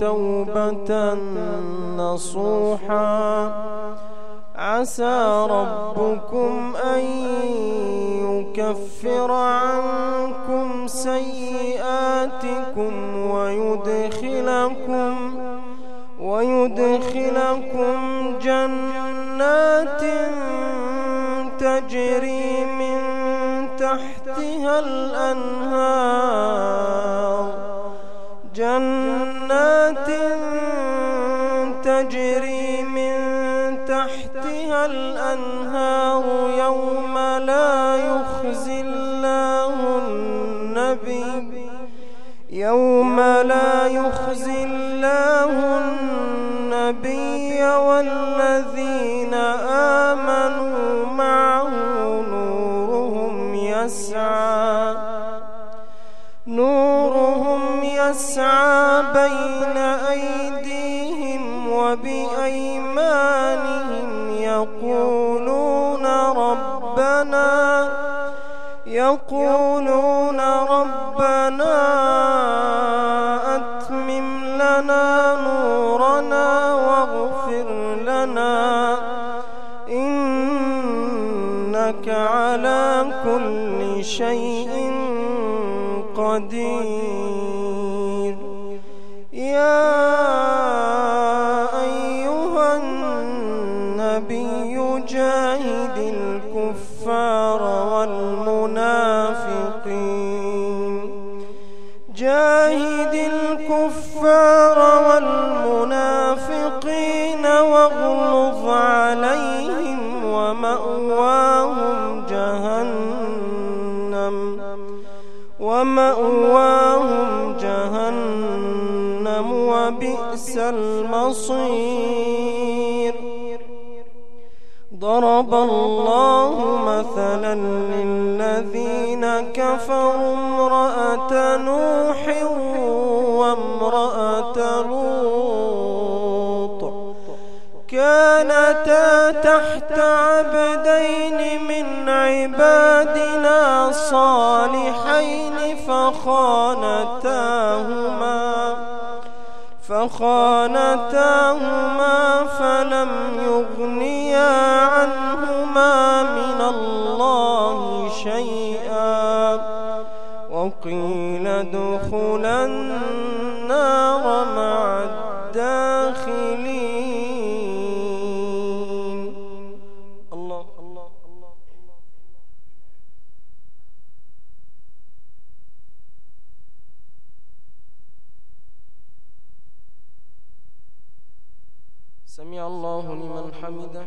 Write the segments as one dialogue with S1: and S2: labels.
S1: توبة نصوحا. عسى ربكم أن يكفر عنكم سيئاتكم ويدخلكم ويدخلكم جنات تجري من تحتها الأنهار. تجري من تحتها الأنهار يوم لا يخزي الله النبي. يوم لا يخزي الله النبي والذين آمنوا معه نورهم يسعى. نورهم يسعى بين أيديهم وبأيمانهم يقولون ربنا يقولون ربنا أتمم لنا نورنا واغفر لنا إنك على كل شيء قدير. النبي جاهد الكفار والمنافقين. جاهد الكفار والمنافقين واغلظ عليهم ومأواهم جهنم. ومأواهم جهنم وبئس المصير. ضرب الله مثلا للذين كفروا امرأة نوح وامرأة لوط. كانتا تحت عبدين من عبادنا صالحين فخانتاهما فخانتاهما فلم يغنيا وقيل ادخلا النار مع الداخلين. الله الله الله. سمع الله لمن حمده.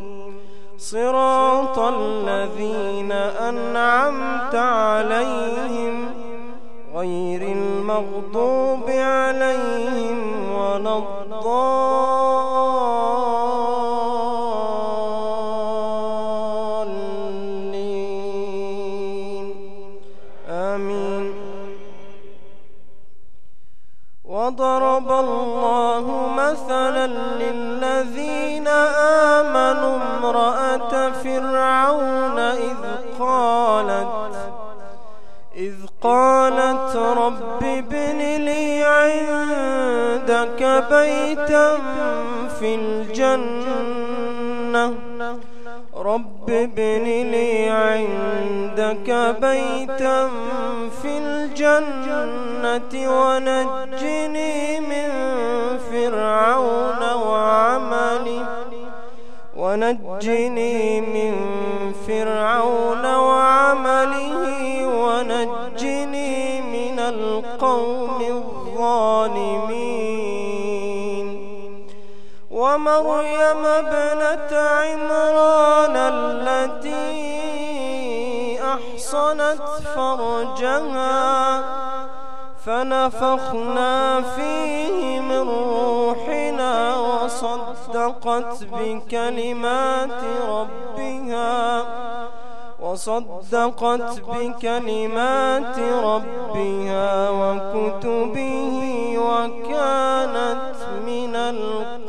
S1: صراط الذين أنعمت عليهم غير المغضوب عليهم ولا الضالين. آمين. وضرب الله مثلا عندك بيتا في الجنة. رب ابن لي عندك بيتا في الجنة ونجني من فرعون وعمله ونجني من فرعون وعمله. ونجني من القوم الظالمين. ومريم ابنة عمران التي أحصنت فرجها فنفخنا فيه من روحنا وصدقت بكلمات ربها وصدقت بكلمات ربها وكتبه وكانت من القانتين